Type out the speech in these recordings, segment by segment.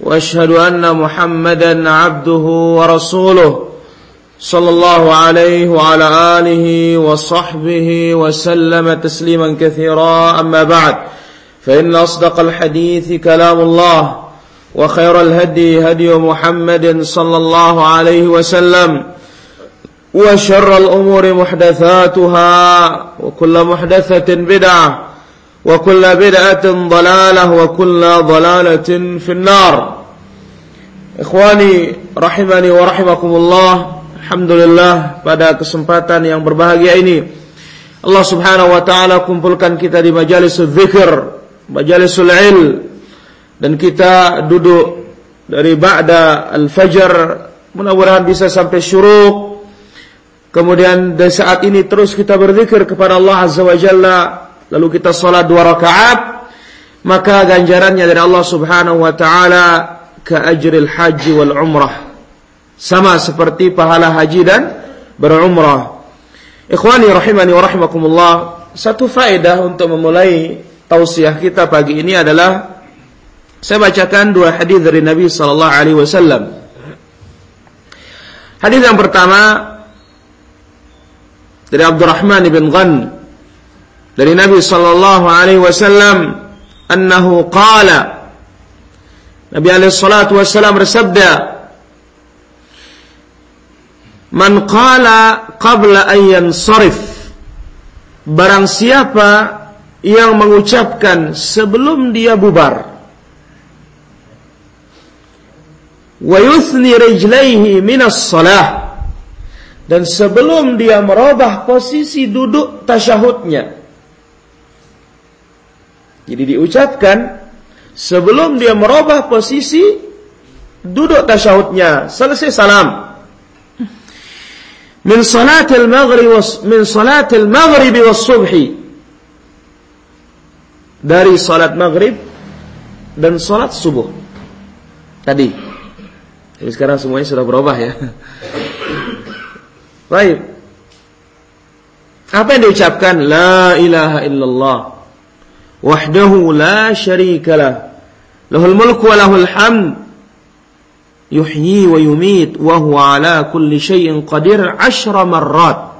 وأشهد أن محمدا عبده ورسوله صلى الله عليه وعلى آله وصحبه وسلم تسليما كثيرا. أما بعد فإن أصدق الحديث كلام الله وخير الهدي هدي محمد صلى الله عليه وسلم وشر الأمور محدثاتها وكل محدثة بدعة وكل بدعة ضلالة وكل ضلالة في النار إخواني رحمني ورحمكم الله Alhamdulillah pada kesempatan yang berbahagia ini Allah Subhanahu wa taala kumpulkan kita di majalis zikir, majalisul il dan kita duduk dari ba'da al-fajr mudah-mudahan bisa sampai syuruk kemudian dari saat ini terus kita berzikir kepada Allah Azza wa Jalla lalu kita salat dua rakaat maka ganjarannya dari Allah Subhanahu wa taala ke ajril haji wal umrah sama seperti pahala haji dan berumrah. Ikhwani rahimani wa rahimakumullah, satu faedah untuk memulai tausiah kita pagi ini adalah saya bacakan dua hadis dari Nabi sallallahu alaihi wasallam. Hadis yang pertama dari Abdurrahman bin Ghan dari Nabi sallallahu alaihi wasallam annahu qala. Nabi alaihi salatu wasallam bersabda Man qala qabla an sarif Barang siapa yang mengucapkan sebelum dia bubar wa yuthni rijlaihi minas salah dan sebelum dia merubah posisi duduk tasyahudnya jadi diucapkan sebelum dia merubah posisi duduk tasyahudnya, selesai salam. Min salatil maghrib min salatil maghrib was subhi. Dari salat maghrib dan salat subuh. Tadi. Tapi sekarang semuanya sudah berubah ya. Baik. Apa yang diucapkan? La ilaha illallah. Wahdahu la syarikalah. Lahul mulku wa lahul hamd yuhyi wa yumit wa huwa ala kulli syai'in qadir ashra marrat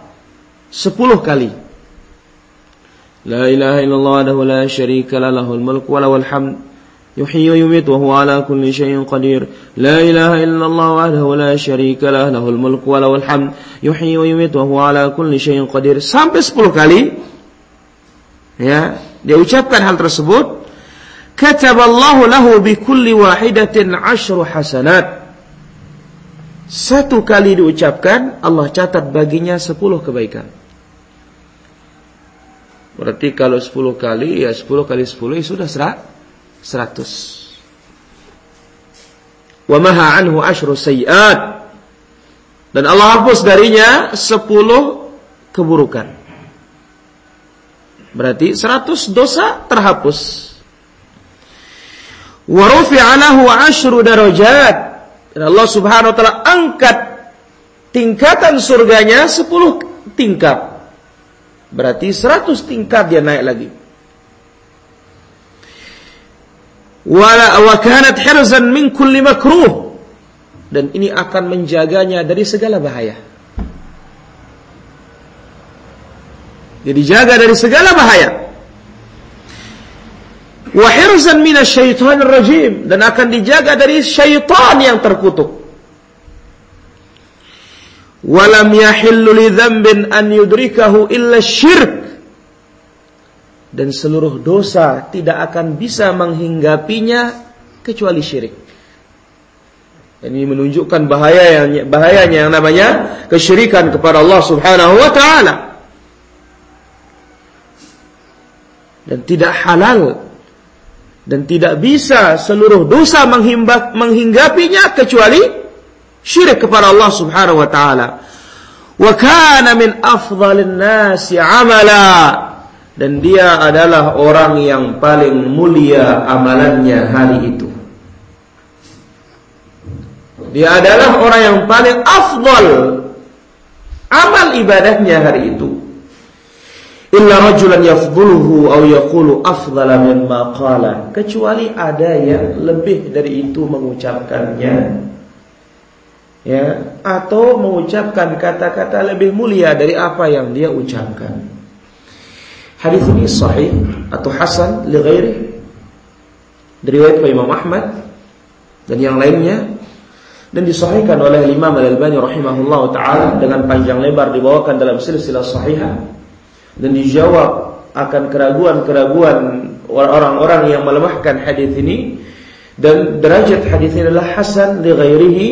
sepuluh kali. la ilaha illallah wa la syarika la lahul mulku wa lahul hamd yuhyi wa yumit wa huwa ala kulli syai'in qadir la ilaha illallah wahdahu la syarika la lahul mulku wa lahul hamd yuhyi wa yumit wa huwa ala kulli syai'in qadir sampai sepuluh kali. Ya dia ucapkan hal tersebut kataballahu lahu bi kulli wahidatin ashru hasanat. Satu kali diucapkan, Allah catat baginya sepuluh kebaikan. Berarti kalau sepuluh kali, ya sepuluh kali sepuluh, ya sudah seratus. Wa maha anhu ashru sayyat. Dan Allah hapus darinya sepuluh keburukan. Berarti seratus dosa terhapus. Wa rufi'a lahu asyru darajat. Allah Subhanahu wa taala angkat tingkatan surganya 10 tingkat. Berarti 100 tingkat dia naik lagi. Wala wa kanat hirzan min kulli makruh. Dan ini akan menjaganya dari segala bahaya. Jadi jaga dari segala bahaya wa hirzan minasyaitonir rajim dan akan dijaga dari syaitan yang terkutuk. Walam yahillu li dzambin an yudrikahu illa syirk. Dan seluruh dosa tidak akan bisa menghinggapinya kecuali syirik. Ini menunjukkan bahayanya bahayanya yang namanya kesyirikan kepada Allah Subhanahu wa taala. Dan tidak halal dan tidak bisa seluruh dosa menghinggapinya kecuali syirik kepada Allah Subhanahu wa taala. Wa kana min afdhalin nasi amala dan dia adalah orang yang paling mulia amalannya hari itu. Dia adalah orang yang paling afdal amal ibadahnya hari itu illa rajulan yafdhuluhu aw yaqulu afdhala mimma qala. Kecuali ada yang lebih dari itu mengucapkannya. Ya atau mengucapkan kata-kata lebih mulia dari apa yang dia ucapkan. Hadis ini sahih atau hasan li ghairi? Diriwayatkan Imam Ahmad dan yang lainnya. Dan disahihkan oleh Imam Al-Albani rahimahullah taala dengan panjang lebar dibawakan dalam silsilah sahihah dan dijawab akan keraguan-keraguan orang-orang yang melemahkan hadis ini. Dan derajat hadis ini adalah hasan li ghairihi.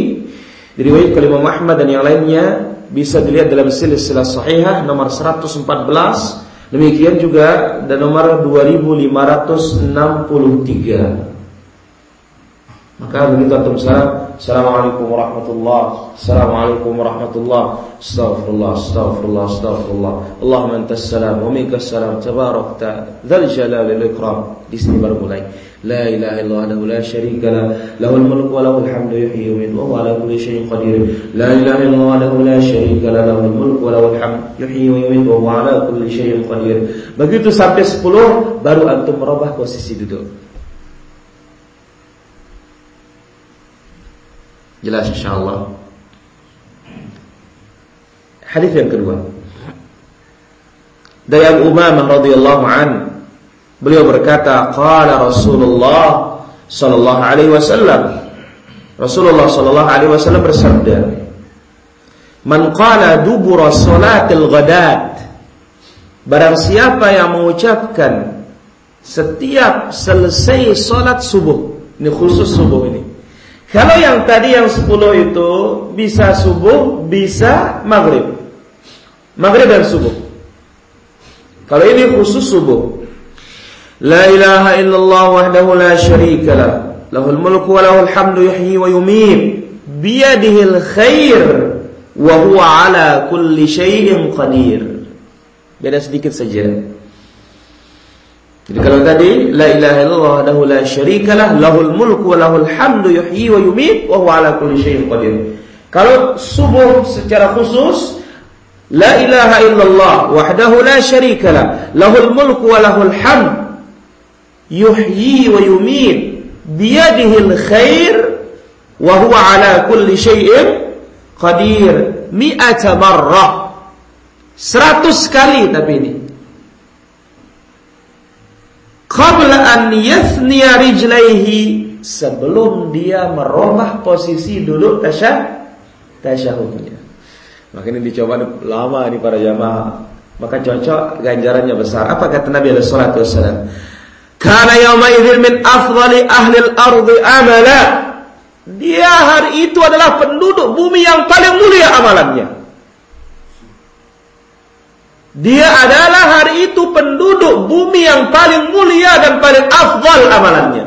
Diriwayatkan oleh Imam Ahmad dan yang lainnya bisa dilihat dalam silsilah sahihah nomor 114 demikian juga dan nomor 2563 maka begitu antum salam, Assalamualaikum warahmatullah, Assalamualaikum warahmatullah, Astaghfirullah, Astaghfirullah, Astaghfirullah. Allahumma antas salam, wa minkas salam, tabarakta, dzal jalali wal ikram. Di sini baru mulai. Syarika la, lahul mulku wa lahul hamdu yuhyi wa yumiitu wa huwa ala kulli syai'in qadir. La ilaha illallah la syarika la, lahul mulku wa lahul hamdu yuhyi wa yumiitu wa huwa ala kulli syai'in qadir. Begitu sampai 10 baru antum merubah posisi duduk. Jelas insyaallah. Hadis yang kedua. Dari Abu Umamah radhiyallahu an, beliau berkata, qala Rasulullah sallallahu alaihi wasallam. Rasulullah sallallahu alaihi wasallam bersabda, "Man qala dubura salatil ghadat" Barang siapa yang mengucapkan setiap selesai salat subuh, ini khusus subuh ini. Kalau yang tadi yang 10 itu bisa subuh, bisa maghrib. Maghrib dan subuh. Kalau ini khusus subuh. La ilaha illallah wahdahu la syarika lah. Lahul mulku wa lahul hamdu yuhyi wa yumiit. Biyadihil khair wa huwa ala kulli syai'in qadir. Beda sedikit saja. Jadi kalau tadi la ilaha illallah wahdahu la syarikalah lahul mulku wa lahul hamdu yuhyi wa yumiit wa huwa ala kulli syai'in qadir. Kalau subuh secara khusus la ilaha illallah wahdahu la syarikalah lahul mulku wa lahul hamd yuhyi wa yumiit biyadihil khair wa huwa ala kulli syai'in qadir mi'ata marrah. 100 kali tapi ini qabla an yathniya rijlaihi sebelum dia merubah posisi dulu tasyah tasyahudnya. Ini dicoba lama ini para jamaah. Maka cocok ganjarannya besar. Apa kata Nabi alaihi wasallam? Kana yawma idzin min afdali ahli al-ardi amala. Dia hari itu adalah penduduk bumi yang paling mulia amalannya. Dia adalah hari itu penduduk bumi yang paling mulia dan paling afdal amalannya.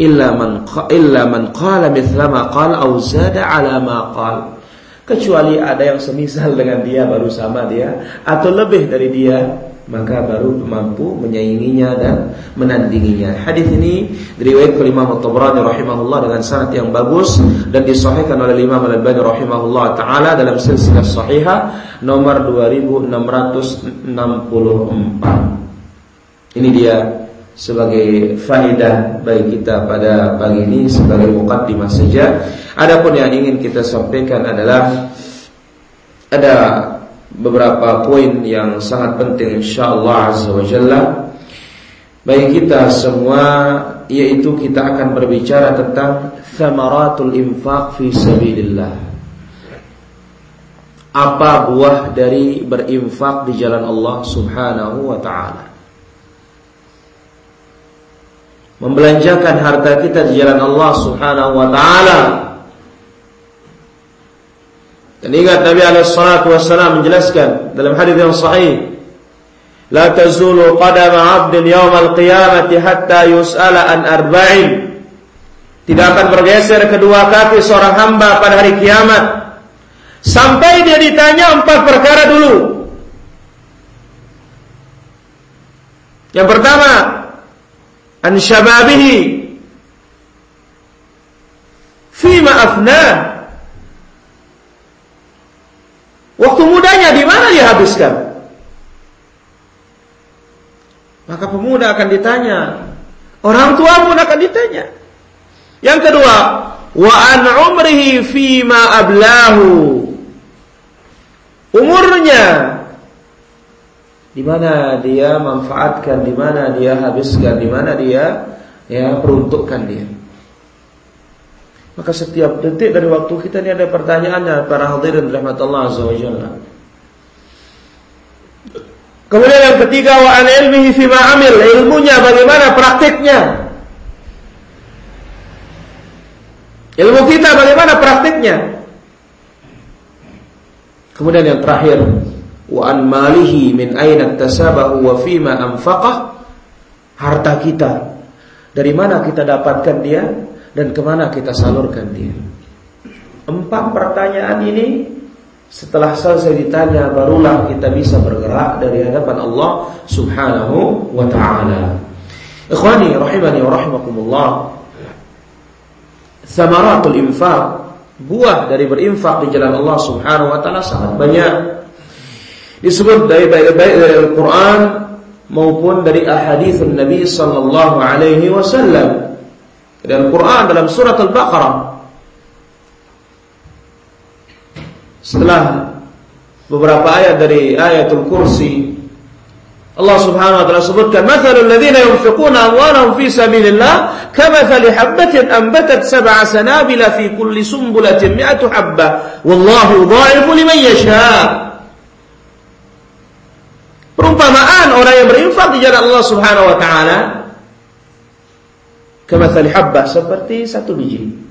Illa man illa man qala mithla ma qala aw zada ala ma qala. Kecuali ada yang semisal dengan dia baru sama dia atau lebih dari dia maka baru mampu menyainginya dan menandinginya. Hadis ini diriwayatkan oleh Imam At-Tabrani rahimahullah dengan sanad yang bagus dan disahihkan oleh Imam Al-Albani rahimahullah taala dalam silsilah sahihah nomor 2664. Ini dia sebagai faedah bagi kita pada pagi ini sebagai mukaddimah saja. Adapun yang ingin kita sampaikan adalah ada beberapa poin yang sangat penting insyaallah azza wa jalla. Bagi kita semua yaitu kita akan berbicara tentang thamaratul infaq fi sabilillah. Apa buah dari berinfak di jalan Allah Subhanahu wa taala? Membelanjakan harta kita di jalan Allah Subhanahu wa taala dan ingat Nabi alaihi wasallam menjelaskan dalam hadis yang sahih, La tazulu qadama 'abdin yawmal qiyamati hatta yus'ala an arba'in. Tidak akan bergeser kedua kaki seorang hamba pada hari kiamat sampai dia ditanya empat perkara dulu. Yang pertama, an syababihi fima afnah. Waktu mudanya di mana dia habiskan? Maka pemuda akan ditanya. Orang tua pun akan ditanya. Yang kedua, wa an umrihi fima ablahu. Umurnya di mana dia manfaatkan, di mana dia habiskan, di mana dia ya peruntukkan dia. Maka setiap detik dari waktu kita ini ada pertanyaannya para hadirin rahmatullah azza wa jalla. Kemudian yang ketiga wa an ilmihi fima amil, ilmunya bagaimana praktiknya? Ilmu kita bagaimana praktiknya? Kemudian yang terakhir wa an malihi min aina tasabahu wa fima anfaqah harta kita dari mana kita dapatkan dia dan ke mana kita salurkan dia empat pertanyaan ini setelah selesai ditanya barulah kita bisa bergerak dari hadapan Allah Subhanahu wa taala. Ikhwani rahimani wa rahimakumullah. Samaratul infaq, buah dari berinfak di jalan Allah Subhanahu wa taala sangat banyak. Disebut dari baik baik dari Al-Qur'an maupun dari ahadits Nabi sallallahu alaihi wasallam. Dari Al-Qur'an dalam surat Al-Baqarah Setelah beberapa ayat dari ayatul kursi Allah Subhanahu wa taala sebutkan mathalul ladzina yunfiquna amwalahum fi sabilillah kamathali habatin anbatat sab'a sanabila fi kulli sumbulatin mi'atu habba wallahu dha'ifu liman yasha Perumpamaan orang yang berinfak di jalan Allah Subhanahu wa taala kamathali habba seperti satu biji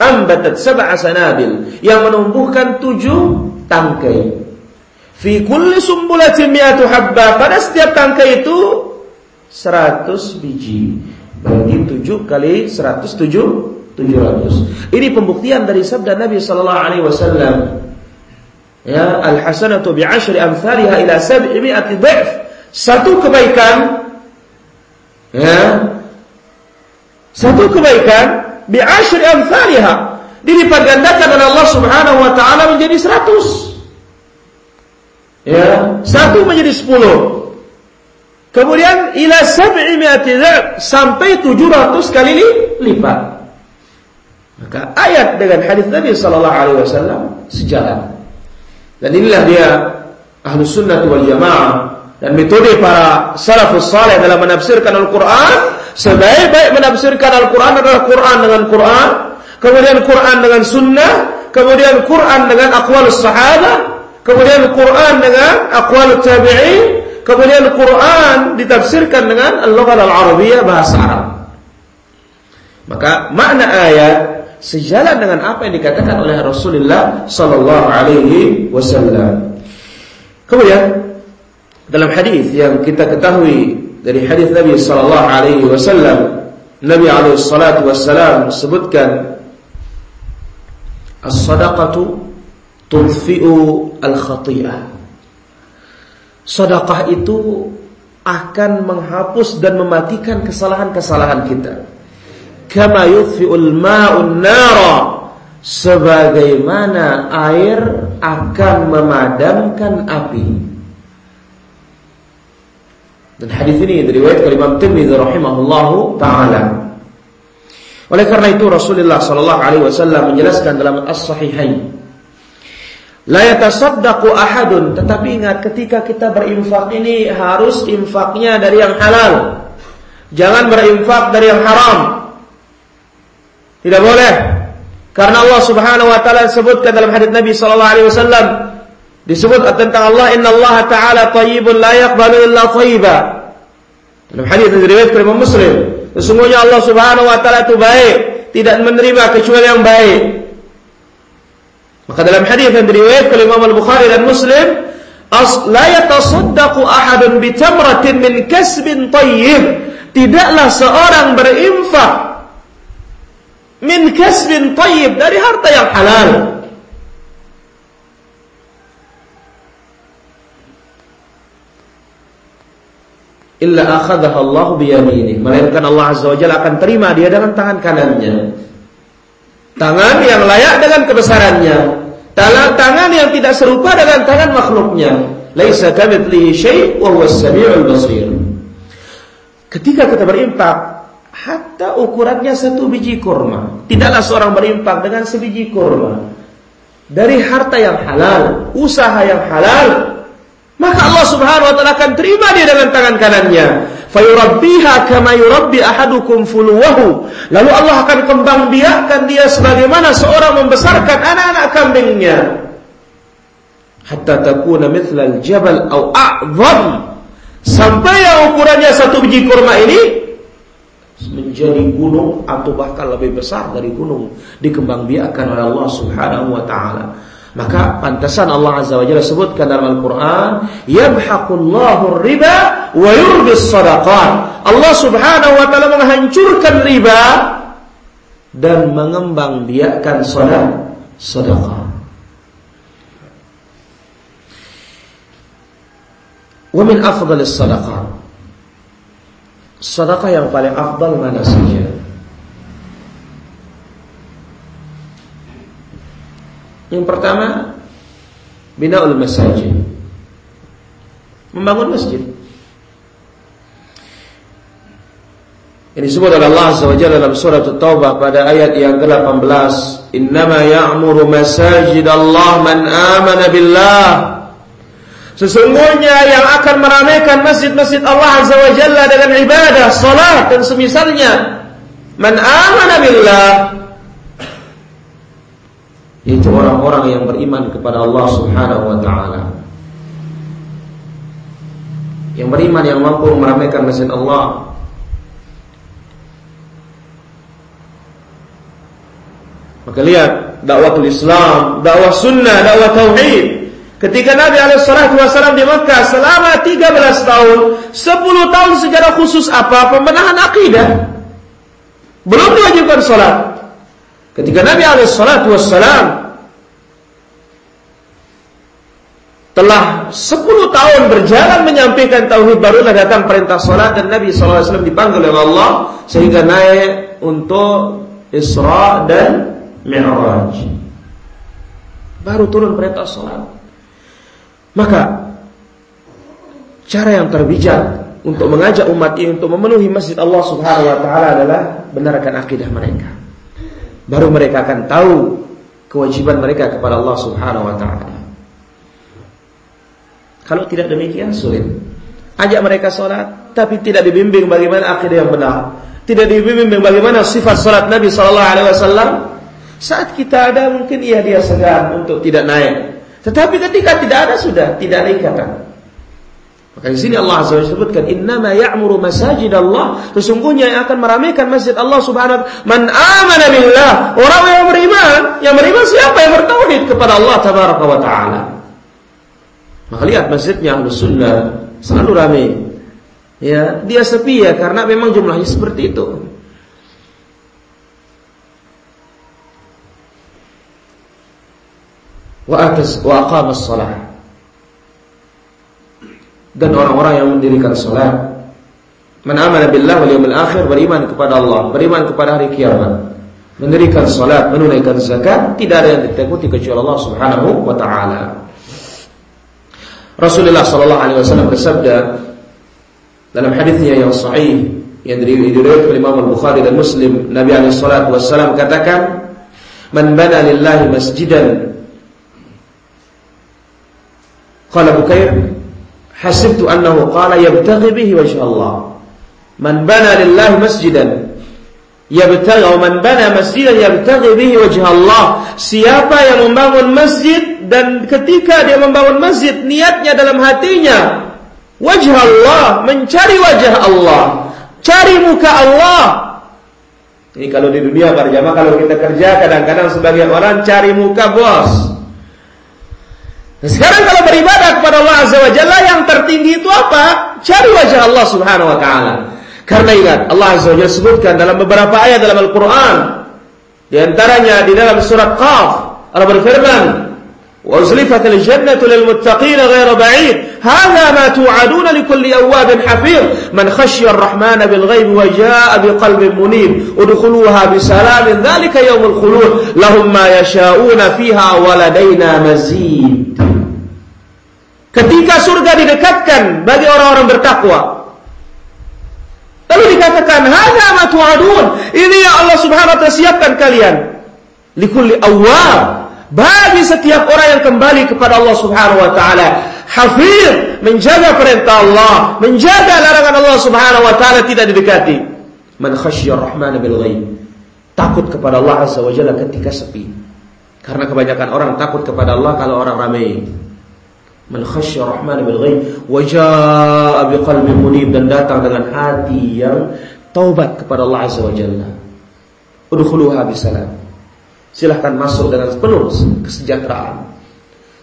ambatat sab'a sanabil yang menumbuhkan tujuh tangkai. Fi kulli sumbulatin mi'atu habba. Pada setiap tangkai itu seratus biji. Bagi tujuh kali seratus tujuh tujuh ratus. Ini pembuktian dari sabda Nabi sallallahu alaihi wasallam. Ya, al hasanatu bi ashri amsalha ila sab'i mi'ati dhif. Satu kebaikan ya. Satu kebaikan bi asyri amsalha dilipat gandakan oleh Allah Subhanahu wa taala menjadi 100 ya satu menjadi 10 kemudian ila sab'i mi'ati sampai 700 kali lipat. Maka ayat dengan hadis Nabi sallallahu alaihi wasallam sejalan. Dan inilah dia ahlu sunnah wal jamaah dan metode para salafus saleh dalam menafsirkan Al-Quran Sebaik-baik menafsirkan Al-Quran adalah Quran dengan Quran, kemudian Quran dengan Sunnah, kemudian Quran dengan akwal sahabat, kemudian Quran dengan akwal tabi'in, kemudian Quran ditafsirkan dengan al-lughah al-arabiyah bahasa Arab. Maka makna ayat sejalan dengan apa yang dikatakan oleh Rasulullah sallallahu alaihi wasallam. Kemudian dalam hadis yang kita ketahui dari hadis Nabi sallallahu alaihi wasallam Nabi alaihi salatu wasallam sebutkan as-sadaqatu tudfi'u al-khati'ah. Sedekah itu akan menghapus dan mematikan kesalahan-kesalahan kita. Kama yudfi'ul ma'un nara sebagaimana air akan memadamkan api dan hadis ini diriwayatkan Imam Tirmidzi rahimahullahu taala. Oleh karena itu Rasulullah sallallahu alaihi wasallam menjelaskan dalam As-Sahihain La yatasaddaqu ahadun tetapi ingat ketika kita berinfak ini harus infaknya dari yang halal. Jangan berinfak dari yang haram. Tidak boleh. Karena Allah Subhanahu wa taala sebutkan dalam hadis Nabi sallallahu alaihi wasallam disebut tentang Allah Inna Allah Taala Tayyibun la yaqbalu illa thayyiba. Dalam hadis yang diriwayatkan oleh Muslim, sesungguhnya Allah Subhanahu wa taala itu baik, tidak menerima kecuali yang baik. Maka dalam hadis yang diriwayatkan Imam Al-Bukhari dan Muslim, la yatasaddaqu ahadun bi tamratin min kasbin tayyib. Tidaklah seorang berinfak min kasbin tayyib dari harta yang halal. Illa akhadaha Allah biyaminih. Melainkan Allah Azza wa Jalla akan terima dia dengan tangan kanannya. Tangan yang layak dengan kebesarannya. Tangan, tangan yang tidak serupa dengan tangan makhluknya. Laisa kamitslihi syai' wa huwas samiul basir. Ketika kita berinfak, hatta ukurannya satu biji kurma. Tidaklah seorang berinfak dengan sebiji kurma. Dari harta yang halal, usaha yang halal, maka Allah Subhanahu wa taala akan terima dia dengan tangan kanannya. Fayurabbiha kama yurabbi ahadukum fuluwahu. Lalu Allah akan kembang biakkan dia sebagaimana seorang membesarkan anak-anak kambingnya. Hatta takuna mithlal jabal au a'zam. Sampai yang ukurannya satu biji kurma ini menjadi gunung atau bahkan lebih besar dari gunung dikembangbiakkan oleh Allah Subhanahu wa taala. Maka pantasan Allah Azza wa Jalla sebutkan dalam Al-Qur'an, "Yamhaqullahu riba wa yurbis sadaqat." Allah Subhanahu wa taala menghancurkan riba dan mengembangbiakkan sedekah. Wa min afdalis sadaqah Sedekah yang paling afdal mana saja? Yang pertama, binaul masajid. Membangun masjid. Ini disebut oleh Allah Jalla dalam surat At-Taubah pada ayat yang ke-18, "Innama ya'muru masajid Allah man amana billah." Sesungguhnya yang akan meramaikan masjid-masjid Allah Azza wa Jalla dengan ibadah, salat dan semisalnya. Man amana billah. Itu orang-orang yang beriman kepada Allah Subhanahu wa taala. Yang beriman yang mampu meramaikan masjid Allah. Maka lihat dakwah Islam, dakwah sunnah, dakwah tauhid Ketika Nabi SAW di Mekah selama 13 tahun, 10 tahun secara khusus apa? Pembenahan akidah. Belum diwajibkan sholat. Ketika Nabi SAW telah 10 tahun berjalan menyampaikan tauhid barulah datang perintah sholat dan Nabi SAW dipanggil oleh Allah sehingga naik untuk Isra dan Mi'raj. Baru turun perintah sholat. Maka cara yang terbijak untuk mengajak umat ini untuk memenuhi masjid Allah Subhanahu wa taala adalah benarkan akidah mereka. Baru mereka akan tahu kewajiban mereka kepada Allah Subhanahu wa taala. Kalau tidak demikian sulit. Ajak mereka sholat, tapi tidak dibimbing bagaimana akidah yang benar. Tidak dibimbing bagaimana sifat sholat Nabi Sallallahu Alaihi Wasallam. Saat kita ada mungkin ia dia segan untuk tidak naik. Tetapi ketika tidak ada sudah tidak ada ikatan. Maka di sini Allah Azza sebutkan innama ya'muru masajid Allah. Sesungguhnya yang akan meramaikan masjid Allah Subhanahu wa man amana billah, orang yang beriman. Yang beriman siapa yang bertauhid kepada Allah tabaraka wa taala. Maka lihat masjidnya Ahlus Sunnah selalu ramai. Ya, dia sepi ya karena memang jumlahnya seperti itu. wa atas wa aqamas salat dan orang-orang yang mendirikan salat man amana billah wal yawmil akhir beriman kepada Allah beriman kepada hari kiamat mendirikan salat menunaikan zakat tidak ada yang ditakuti kecuali Allah Subhanahu wa taala. Rasulullah sallallahu alaihi wasallam bersabda dalam hadisnya yang sahih yang diriwayatkan oleh Imam Al-Bukhari dan Muslim Nabi alaihi salatu wasallam katakan man bana lillahi masjidan Qala Bukair, hasibtu annahu qala yabtaghi bihi wajh Allah. Man bana lillahi masjidan yabtaghi atau man bana masjidan yabtaghi bihi wajh Allah. Siapa yang membangun masjid dan ketika dia membangun masjid niatnya dalam hatinya wajh Allah, mencari wajah Allah, cari muka Allah. Ini kalau di dunia para jamaah kalau kita kerja kadang-kadang sebagian orang cari muka bos. Nah, sekarang kalau beribadah kepada Allah Azza wa Jalla yang tertinggi itu apa? Cari wajah Allah Subhanahu wa taala. Karena ingat, Allah Azza wa Jalla sebutkan dalam beberapa ayat dalam Al-Qur'an. Di antaranya di dalam surat Qaf, Allah berfirman, وأزلفت الجنة للمتقين غير بعيد هذا ما توعدون لكل أواب حفيظ من خشي الرحمن بالغيب وجاء بقلب منيب ادخلوها بسلام ذلك يوم الخلود لهم ما يشاءون فيها ولدينا مزيد Ketika surga didekatkan bagi orang-orang bertakwa. Lalu dikatakan, "Hadza ma tu'adun." Ini yang Allah Subhanahu wa taala siapkan kalian. Likulli awwab bagi setiap orang yang kembali kepada Allah Subhanahu wa taala hafiz menjaga perintah Allah menjaga larangan Allah Subhanahu wa taala tidak didekati. Man khasyar rahman bil ghaib. Takut kepada Allah azza wa jalla ketika sepi. Karena kebanyakan orang takut kepada Allah kalau orang ramai. Man khasyar rahman bil ghaib. Wa jaa biqalbin munib. Dan datang dengan hati yang taubat kepada Allah azza wa jalla. Udkhuluha bisalam Silahkan masuk dengan penuh kesejahteraan.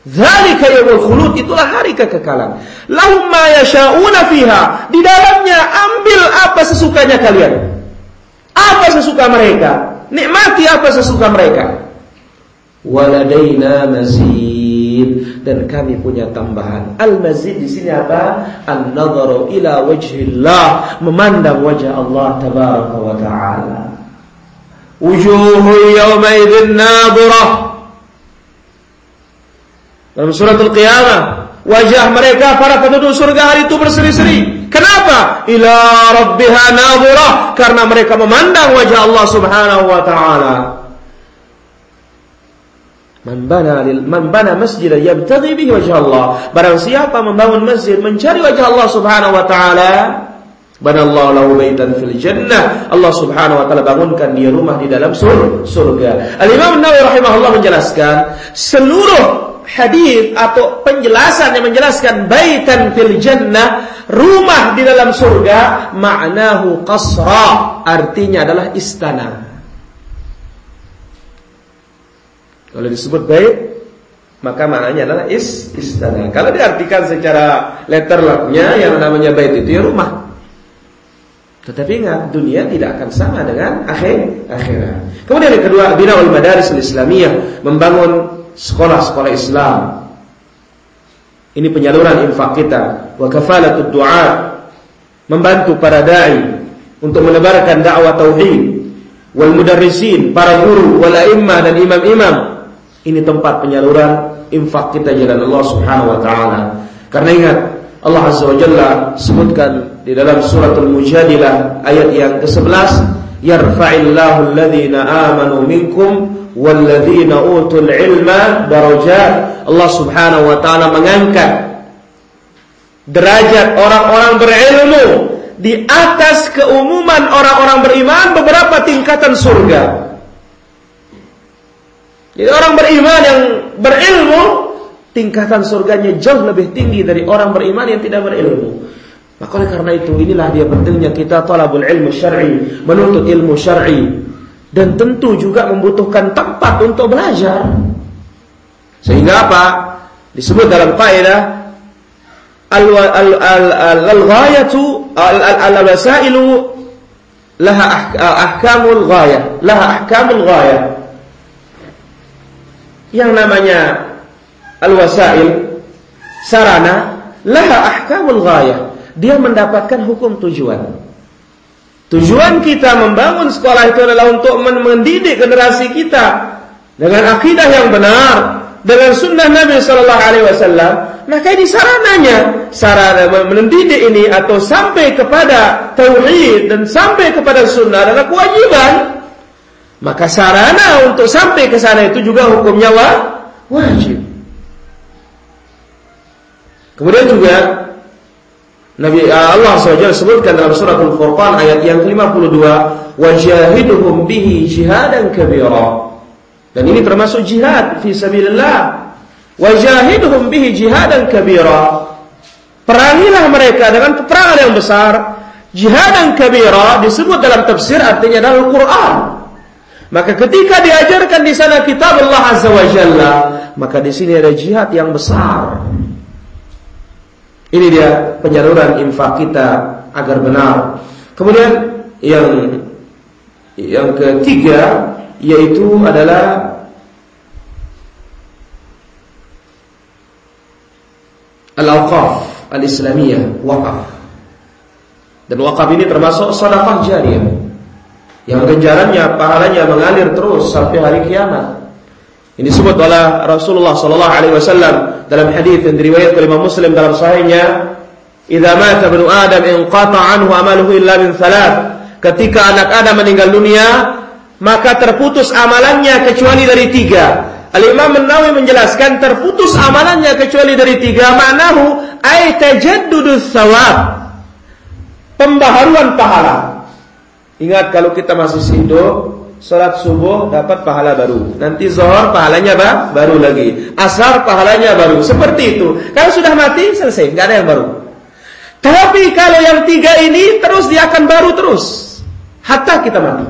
Dzalika yaumul khulud itulah hari kekekalan. Lahum ma yasha'una fiha. Di dalamnya ambil apa sesukanya kalian. Apa sesuka mereka? Nikmati apa sesuka mereka. Waladaina mazid dan kami punya tambahan. Al-mazid di sini apa? An-nadharu ila wajhillah, memandang wajah Allah tabaraka wa taala. Wujuhu yawmaidin nadhirah. Dalam surat Al-Qiyamah, wajah mereka para penduduk surga hari itu berseri-seri. Kenapa? Ila rabbiha nadhirah, karena mereka memandang wajah Allah Subhanahu wa taala. Man bana lil man bana masjid yabtaghi bihi wajah Allah. Barang siapa membangun masjid mencari wajah Allah Subhanahu wa taala, Banallahu lahu baitan fil jannah. Allah Subhanahu wa taala bangunkan dia rumah di dalam surga. Al-Imam Nawawi rahimahullah menjelaskan seluruh hadis atau penjelasan yang menjelaskan baitan fil jannah, rumah di dalam surga, maknahu qasra, artinya adalah istana. Kalau disebut bait maka maknanya adalah is istana. Kalau diartikan secara letter lucknya yang namanya bait itu ya rumah. Tetapi ingat, dunia tidak akan sama dengan akhir akhirat. Kemudian yang kedua, binaul madaris islamiyah, membangun sekolah-sekolah Islam. Ini penyaluran infak kita, wa kafalatud du'a, membantu para dai untuk menebarkan dakwah tauhid, wal mudarrisin, para guru, wal a'immah dan imam-imam. Ini tempat penyaluran infak kita jalan Allah Subhanahu wa taala. Karena ingat, Allah Azza wa Jalla sebutkan di dalam suratul Mujadilah ayat yang ke-11 yarfa'illahu alladhina amanu minkum walladhina utul ilma darajat Allah Subhanahu wa taala mengangkat derajat orang-orang berilmu di atas keumuman orang-orang beriman beberapa tingkatan surga. Jadi orang beriman yang berilmu tingkatan surganya jauh lebih tinggi dari orang beriman yang tidak berilmu. Maka oleh karena itu inilah dia pentingnya kita talabul ilmu syar'i, menuntut ilmu syar'i dan tentu juga membutuhkan tempat untuk belajar. Sehingga apa? Disebut dalam kaidah al-ghayatu al-wasailu laha ahkamul ghayah, laha ahkamul ghayah. Yang namanya al-wasail sarana laha ahkamul ghayah dia mendapatkan hukum tujuan. Tujuan kita membangun sekolah itu adalah untuk mendidik generasi kita dengan akidah yang benar, dengan sunnah Nabi Sallallahu Alaihi Wasallam. Maka ini sarananya, sarana mendidik ini atau sampai kepada tauhid dan sampai kepada sunnah adalah kewajiban. Maka sarana untuk sampai ke sana itu juga hukumnya wajib. Kemudian juga Nabi uh, Allah SWT sebutkan dalam surat Al-Furqan ayat yang ke-52, "Wajahiduhum bihi jihadan kabira." Dan ini termasuk jihad fi sabilillah. Wajahiduhum bihi jihadan kabira. Perangilah mereka dengan peperangan yang besar. Jihadan kabira disebut dalam tafsir artinya adalah Al-Qur'an. Maka ketika diajarkan di sana kitab Allah Azza wa Jalla, maka di sini ada jihad yang besar. Ini dia penyaluran infak kita agar benar. Kemudian yang yang ketiga yaitu adalah al-awqaf al-islamiyah, wakaf. Dan wakaf ini termasuk sedekah jariyah. Yang ganjarannya pahalanya mengalir terus sampai hari kiamat. Ini disebut oleh Rasulullah sallallahu alaihi wasallam dalam hadis yang diriwayatkan oleh Muslim dalam sahihnya, "Idza mata ibnu Adam inqata anhu amaluhu illa min thalath." Ketika anak Adam meninggal dunia, maka terputus amalannya kecuali dari tiga. Al-Imam An-Nawawi menjelaskan terputus amalannya kecuali dari tiga maknahu ay tajaddudus thawab pembaharuan pahala. Ingat kalau kita masih hidup, sholat subuh dapat pahala baru. Nanti zohor pahalanya apa? Baru lagi. Asar pahalanya baru. Seperti itu. Kalau sudah mati selesai, nggak ada yang baru. Tapi kalau yang tiga ini terus dia akan baru terus. Hatta kita mati.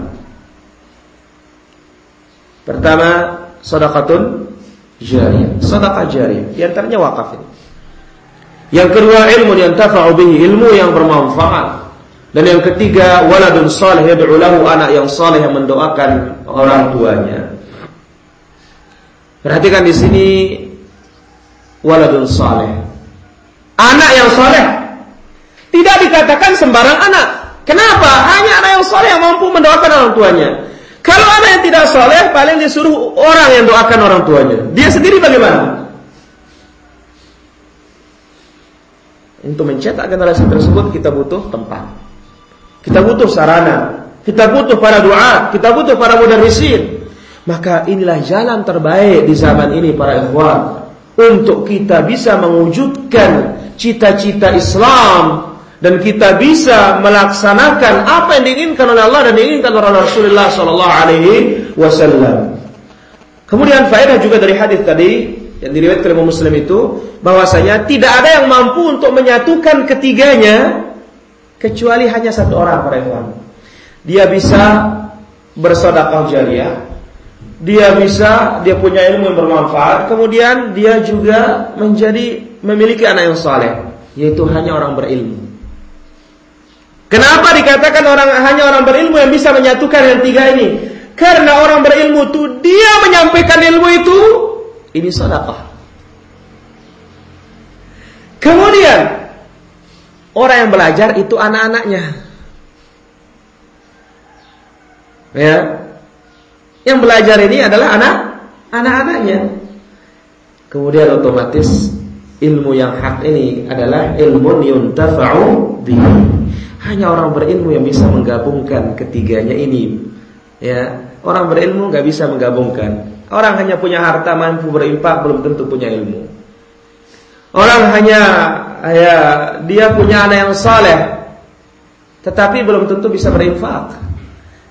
Pertama, sodakatun jariyah. Sodakah jariyah. Di antaranya wakaf ini. Yang kedua ilmu yang tafa'u bihi, ilmu yang bermanfaat. Dan yang ketiga waladun salih yad'u lahu anak yang saleh yang mendoakan orang tuanya. Perhatikan di sini waladun saleh. Anak yang saleh tidak dikatakan sembarang anak. Kenapa? Hanya anak yang saleh yang mampu mendoakan orang tuanya. Kalau anak yang tidak saleh paling disuruh orang yang doakan orang tuanya. Dia sendiri bagaimana? Untuk mencetak generasi tersebut kita butuh tempat. Kita butuh sarana. Kita butuh para doa. Kita butuh para mudarrisin. Maka inilah jalan terbaik di zaman ini para ikhwan. Untuk kita bisa mewujudkan cita-cita Islam. Dan kita bisa melaksanakan apa yang diinginkan oleh Allah dan diinginkan oleh Rasulullah Sallallahu Alaihi Wasallam. Kemudian faedah juga dari hadis tadi yang diriwayatkan oleh Muslim itu bahwasanya tidak ada yang mampu untuk menyatukan ketiganya kecuali hanya satu orang para ikhwan. Dia bisa bersedekah jariah, dia bisa dia punya ilmu yang bermanfaat, kemudian dia juga menjadi memiliki anak yang saleh, yaitu hanya orang berilmu. Kenapa dikatakan orang hanya orang berilmu yang bisa menyatukan yang tiga ini? Karena orang berilmu itu dia menyampaikan ilmu itu ini sedekah. Kemudian orang yang belajar itu anak-anaknya. Ya. Yang belajar ini adalah anak anak-anaknya. Kemudian otomatis ilmu yang hak ini adalah ilmu yuntafa'u bihi. Hanya orang berilmu yang bisa menggabungkan ketiganya ini. Ya, orang berilmu nggak bisa menggabungkan. Orang hanya punya harta mampu berimpak belum tentu punya ilmu. Orang hanya ya dia punya anak yang saleh tetapi belum tentu bisa berinfak.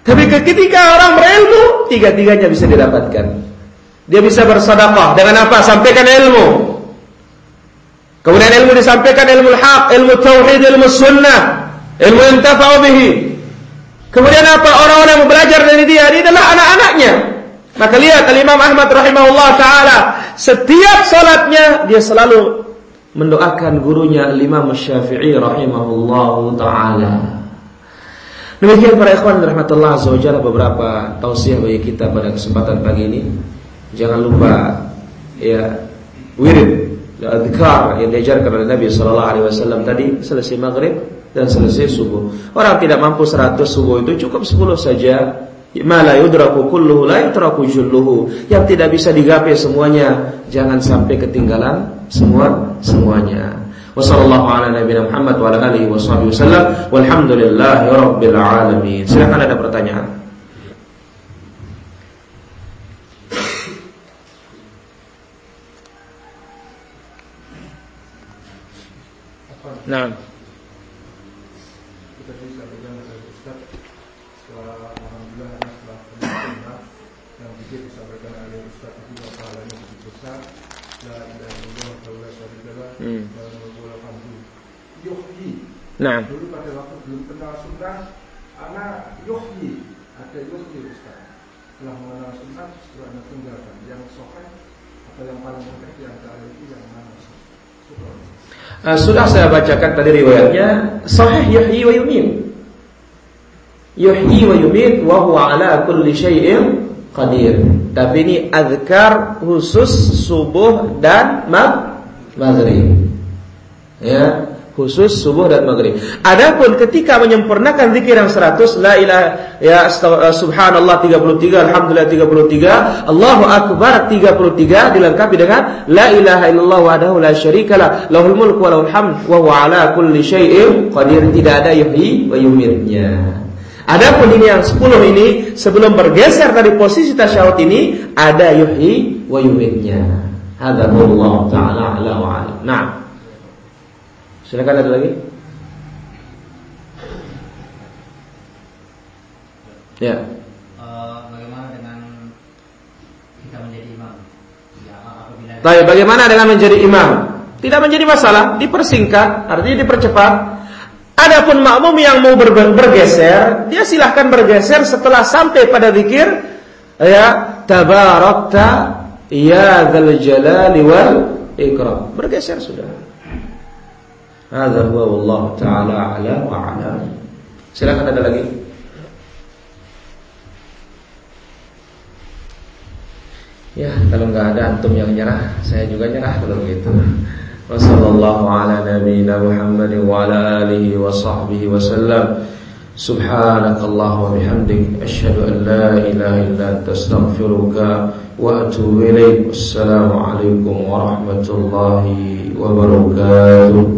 Tapi ketika orang berilmu, tiga-tiganya bisa didapatkan. Dia bisa bersedekah dengan apa? Sampaikan ilmu. Kemudian ilmu disampaikan ilmu hak, ilmu tauhid, ilmu sunnah, ilmu yang bihi. Kemudian apa? Orang-orang yang belajar dari dia, dia adalah anak-anaknya. Maka lihat Imam Ahmad rahimahullah taala setiap salatnya dia selalu mendoakan gurunya Imam Syafi'i rahimahullah taala. Demikian para ikhwan rahmatullah azza beberapa tausiah bagi kita pada kesempatan pagi ini. Jangan lupa ya wiridadzkar yang diajarkan oleh Nabi sallallahu alaihi wasallam tadi selesai maghrib dan selesai subuh. Orang tidak mampu 100 subuh itu cukup 10 saja ma la yudraku kulluhu la yutraku julluhu. Yang tidak bisa digapai semuanya jangan sampai ketinggalan semua semuanya. Wassalamualaikum ala nabiyina Muhammad wa ala alihi washabihi walhamdulillahi rabbil alamin. Silakan ada pertanyaan. Nah Nah. Dulu pada waktu belum kenal sunnah, anak yuhyi, ada yuhyi Ustaz. telah mengenal sunnah setelah anda tinggalkan yang sahih atau yang paling sahih di antara itu yang mana uh, sudah saya bacakan tadi riwayatnya. Sahih yuhyi wa yumin. Yuhyi wa yumin wa huwa ala kulli syai'in qadir. Tapi ini azkar khusus subuh dan maghrib. Ya khusus subuh dan maghrib. Adapun ketika menyempurnakan zikir yang 100 la ilaha ya eh, subhanallah 33 alhamdulillah 33 Allahu akbar 33 dilengkapi dengan la ilaha illallah wahdahu la syarikalah lahul mulku wa lahul hamd wa huwa ala kulli syai'in qadir tidak ada yuhyi wa yumitnya. Adapun ini yang 10 ini sebelum bergeser dari posisi tasyahud ini ada yuhyi wa yumitnya. Hadza Allah taala ala wa ala. Nah. Silakan ada lagi. Ya. Uh, bagaimana dengan kita menjadi imam? Ya, apabila Baik, bagaimana dengan menjadi imam? Tidak menjadi masalah, dipersingkat, artinya dipercepat. Adapun makmum yang mau ber bergeser, dia silahkan bergeser setelah sampai pada zikir ya tabarakta ya dzal jalali wal ikram. Bergeser sudah. Hadza huwa wallahu taala ala wa ala. Silakan ada lagi. Ya, kalau nggak ada antum yang nyerah, saya juga nyerah kalau begitu. Wassallallahu ala nabiyyina Muhammad wa ala alihi wa sahbihi wa sallam. Subhanakallah wa bihamdik asyhadu an la ilaha illa anta astaghfiruka wa atubu ilaik. Wassalamu warahmatullahi wabarakatuh.